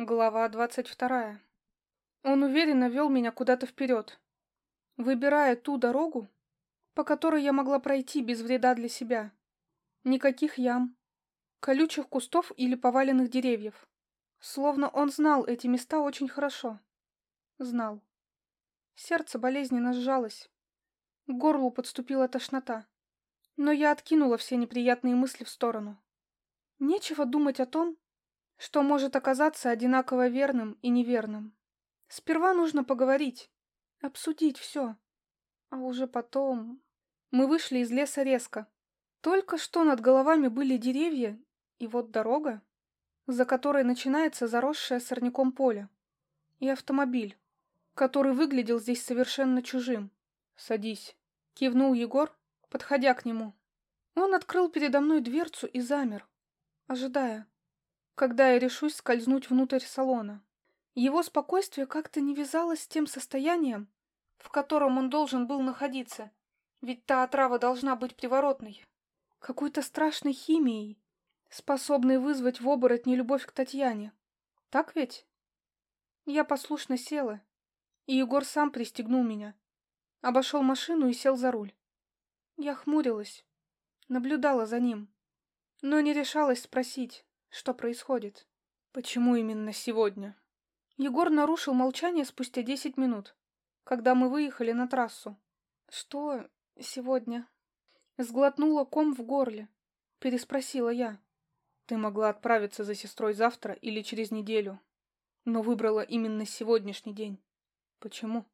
Глава двадцать вторая. Он уверенно вел меня куда-то вперед, выбирая ту дорогу, по которой я могла пройти без вреда для себя. Никаких ям, колючих кустов или поваленных деревьев. Словно он знал эти места очень хорошо. Знал. Сердце болезненно сжалось. К горлу подступила тошнота. Но я откинула все неприятные мысли в сторону. Нечего думать о том, что может оказаться одинаково верным и неверным. Сперва нужно поговорить, обсудить все, а уже потом... Мы вышли из леса резко. Только что над головами были деревья, и вот дорога, за которой начинается заросшее сорняком поле, и автомобиль, который выглядел здесь совершенно чужим. «Садись», — кивнул Егор, подходя к нему. Он открыл передо мной дверцу и замер, ожидая когда я решусь скользнуть внутрь салона. Его спокойствие как-то не вязалось с тем состоянием, в котором он должен был находиться, ведь та отрава должна быть приворотной. Какой-то страшной химией, способной вызвать в оборотне любовь к Татьяне. Так ведь? Я послушно села, и Егор сам пристегнул меня. Обошел машину и сел за руль. Я хмурилась, наблюдала за ним, но не решалась спросить, что происходит? Почему именно сегодня? Егор нарушил молчание спустя десять минут, когда мы выехали на трассу. Что сегодня? Сглотнула ком в горле. Переспросила я. Ты могла отправиться за сестрой завтра или через неделю, но выбрала именно сегодняшний день. Почему?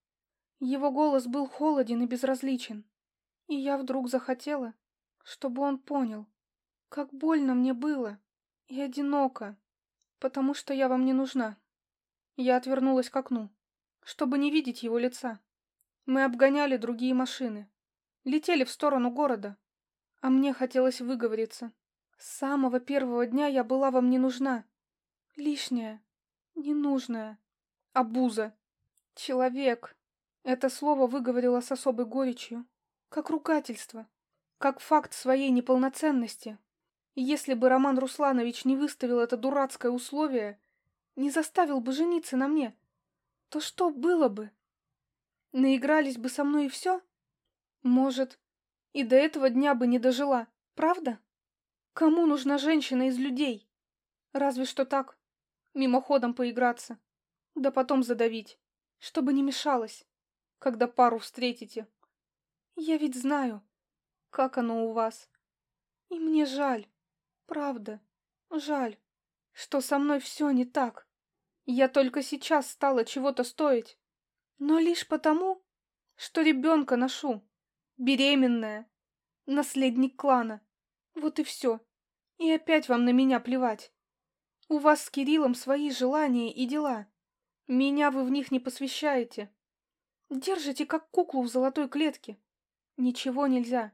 Его голос был холоден и безразличен. И я вдруг захотела, чтобы он понял, как больно мне было, и одиноко, потому что я вам не нужна. Я отвернулась к окну, чтобы не видеть его лица. Мы обгоняли другие машины, летели в сторону города, а мне хотелось выговориться. С самого первого дня я была вам не нужна. Лишняя, ненужная, обуза. Человек. Это слово выговорила с особой горечью, как ругательство, как факт своей неполноценности. Если бы Роман Русланович не выставил это дурацкое условие, не заставил бы жениться на мне, то что было бы? Наигрались бы со мной и все? Может, и до этого дня бы не дожила, правда? Кому нужна женщина из людей? Разве что так, мимоходом поиграться, да потом задавить, чтобы не мешалось, когда пару встретите. Я ведь знаю, как оно у вас, и мне жаль. Правда, жаль, что со мной все не так. Я только сейчас стала чего-то стоить. Но лишь потому, что ребенка ношу. Беременная. Наследник клана. Вот и все. И опять вам на меня плевать. У вас с Кириллом свои желания и дела. Меня вы в них не посвящаете. Держите как куклу в золотой клетке. Ничего нельзя.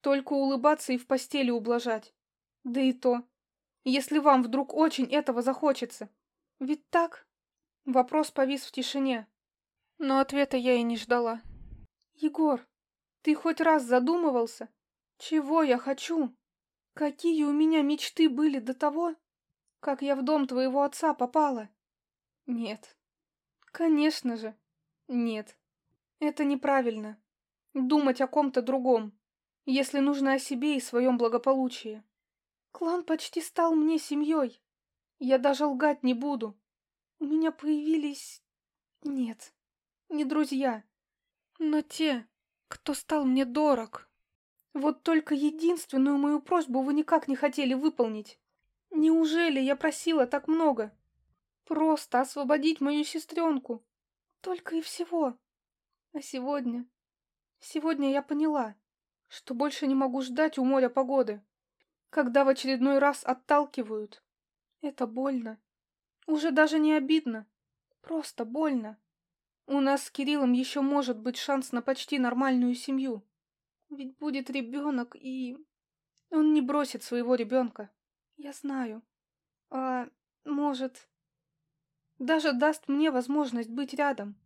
Только улыбаться и в постели ублажать. Да и то, если вам вдруг очень этого захочется. Ведь так? Вопрос повис в тишине, но ответа я и не ждала. Егор, ты хоть раз задумывался, чего я хочу? Какие у меня мечты были до того, как я в дом твоего отца попала? Нет. Конечно же, нет. Это неправильно. Думать о ком-то другом, если нужно о себе и своем благополучии. Клан почти стал мне семьей. Я даже лгать не буду. У меня появились... Нет, не друзья, но те, кто стал мне дорог. Вот только единственную мою просьбу вы никак не хотели выполнить. Неужели я просила так много? Просто освободить мою сестренку. Только и всего. А сегодня... Сегодня я поняла, что больше не могу ждать у моря погоды когда в очередной раз отталкивают. Это больно. Уже даже не обидно. Просто больно. У нас с Кириллом еще может быть шанс на почти нормальную семью. Ведь будет ребенок, и... Он не бросит своего ребенка. Я знаю. А может... Даже даст мне возможность быть рядом.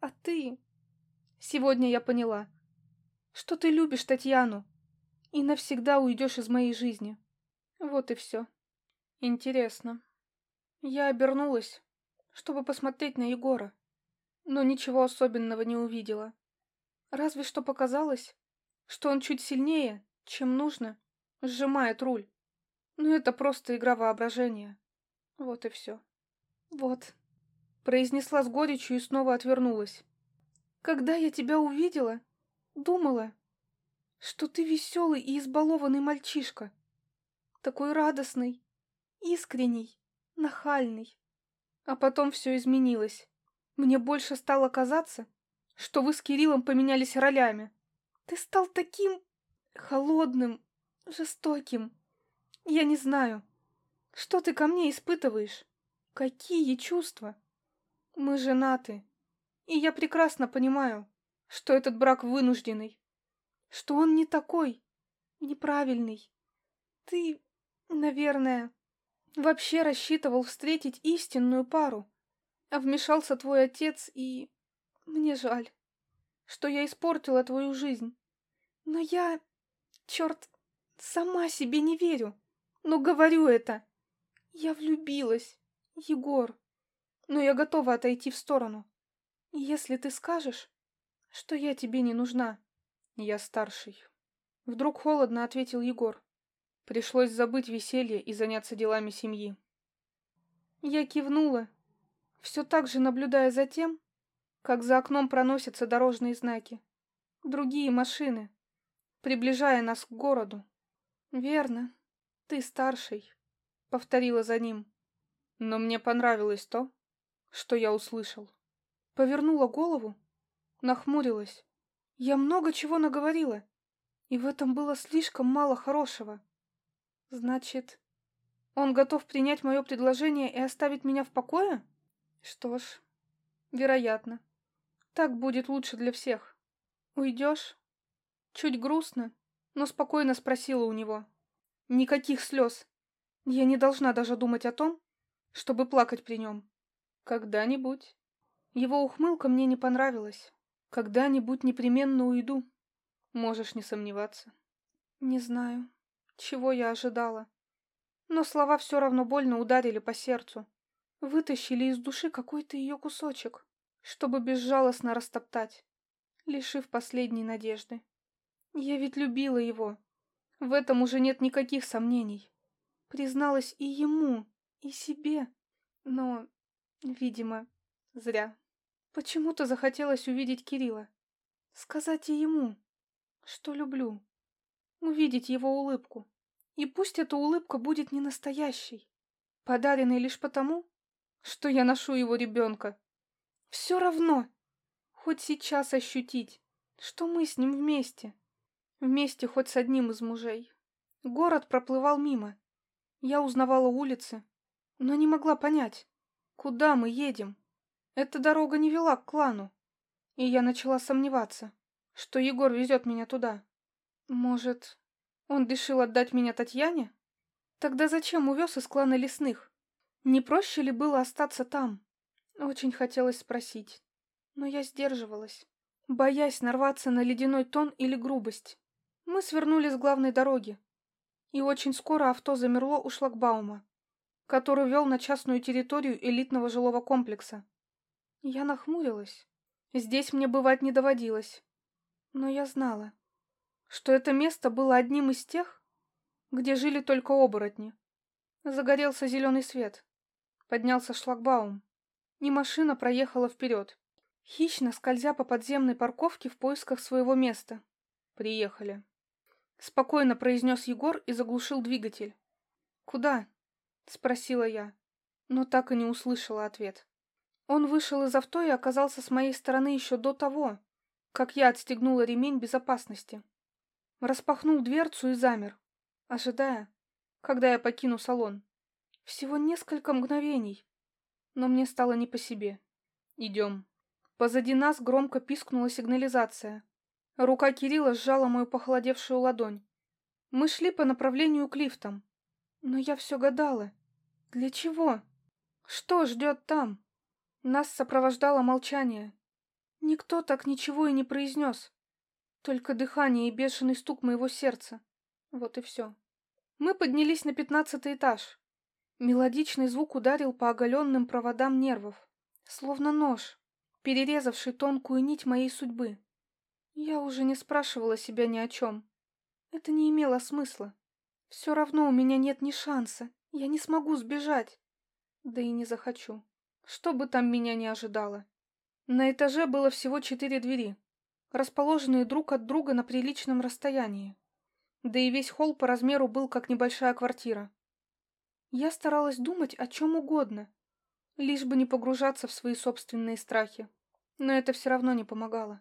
А ты... Сегодня я поняла, что ты любишь Татьяну, и навсегда уйдешь из моей жизни. Вот и все. Интересно. Я обернулась, чтобы посмотреть на Егора, но ничего особенного не увидела. Разве что показалось, что он чуть сильнее, чем нужно, сжимает руль. Но это просто игра воображения. Вот и все. Вот. Произнесла с горечью и снова отвернулась. Когда я тебя увидела, думала, что ты веселый и избалованный мальчишка. Такой радостный, искренний, нахальный. А потом все изменилось. Мне больше стало казаться, что вы с Кириллом поменялись ролями. Ты стал таким холодным, жестоким. Я не знаю, что ты ко мне испытываешь? Какие чувства? Мы женаты, и я прекрасно понимаю, что этот брак вынужденный, что он не такой, неправильный. Ты, наверное, вообще рассчитывал встретить истинную пару, а вмешался твой отец, и мне жаль, что я испортила твою жизнь. Но я, черт, сама себе не верю, но говорю это. Я влюбилась, Егор, но я готова отойти в сторону. Если ты скажешь, что я тебе не нужна, я старший. Вдруг холодно ответил Егор. Пришлось забыть веселье и заняться делами семьи. Я кивнула, все так же наблюдая за тем, как за окном проносятся дорожные знаки. Другие машины, приближая нас к городу. Верно, ты старший повторила за ним. Но мне понравилось то, что я услышал. Повернула голову, нахмурилась. Я много чего наговорила, и в этом было слишком мало хорошего. Значит, он готов принять мое предложение и оставить меня в покое? Что ж, вероятно. Так будет лучше для всех. Уйдешь? Чуть грустно, но спокойно спросила у него. Никаких слез. Я не должна даже думать о том, чтобы плакать при нем. Когда-нибудь. Его ухмылка мне не понравилась. Когда-нибудь непременно уйду. Можешь не сомневаться. Не знаю, чего я ожидала. Но слова все равно больно ударили по сердцу. Вытащили из души какой-то ее кусочек, чтобы безжалостно растоптать, лишив последней надежды. Я ведь любила его. В этом уже нет никаких сомнений. Призналась и ему, и себе. Но, видимо, зря. Почему-то захотелось увидеть Кирилла. Сказать ему, что люблю. Увидеть его улыбку. И пусть эта улыбка будет не настоящей, подаренной лишь потому, что я ношу его ребенка. Все равно, хоть сейчас ощутить, что мы с ним вместе. Вместе хоть с одним из мужей. Город проплывал мимо. Я узнавала улицы, но не могла понять, куда мы едем. Эта дорога не вела к клану, и я начала сомневаться, что Егор везет меня туда. Может, он решил отдать меня Татьяне? Тогда зачем увез из клана лесных? Не проще ли было остаться там? Очень хотелось спросить, но я сдерживалась, боясь нарваться на ледяной тон или грубость. Мы свернули с главной дороги, и очень скоро авто замерло у шлагбаума, который вел на частную территорию элитного жилого комплекса. Я нахмурилась. Здесь мне бывать не доводилось. Но я знала, что это место было одним из тех, где жили только оборотни. Загорелся зеленый свет. Поднялся шлагбаум, и машина проехала вперед, хищно скользя по подземной парковке в поисках своего места. Приехали. Спокойно произнес Егор и заглушил двигатель. «Куда?» — спросила я, но так и не услышала ответ. Он вышел из авто и оказался с моей стороны еще до того, как я отстегнула ремень безопасности. Распахнул дверцу и замер, ожидая, когда я покину салон. Всего несколько мгновений, но мне стало не по себе. «Идем». Позади нас громко пискнула сигнализация. Рука Кирилла сжала мою похолодевшую ладонь. Мы шли по направлению к лифтам. Но я все гадала. Для чего? Что ждет там? Нас сопровождало молчание. Никто так ничего и не произнес. Только дыхание и бешеный стук моего сердца. Вот и все. Мы поднялись на пятнадцатый этаж. Мелодичный звук ударил по оголенным проводам нервов, словно нож, перерезавший тонкую нить моей судьбы. Я уже не спрашивала себя ни о чем. Это не имело смысла. Все равно у меня нет ни шанса. Я не смогу сбежать. Да и не захочу. Что бы там меня не ожидало. На этаже было всего четыре двери, расположенные друг от друга на приличном расстоянии. Да и весь холл по размеру был как небольшая квартира. Я старалась думать о чем угодно, лишь бы не погружаться в свои собственные страхи. Но это все равно не помогало.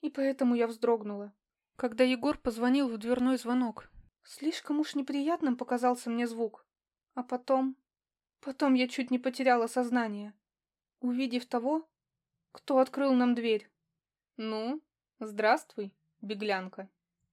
И поэтому я вздрогнула, когда Егор позвонил в дверной звонок. Слишком уж неприятным показался мне звук. А потом... Потом я чуть не потеряла сознание, увидев того, кто открыл нам дверь. «Ну, здравствуй, беглянка»,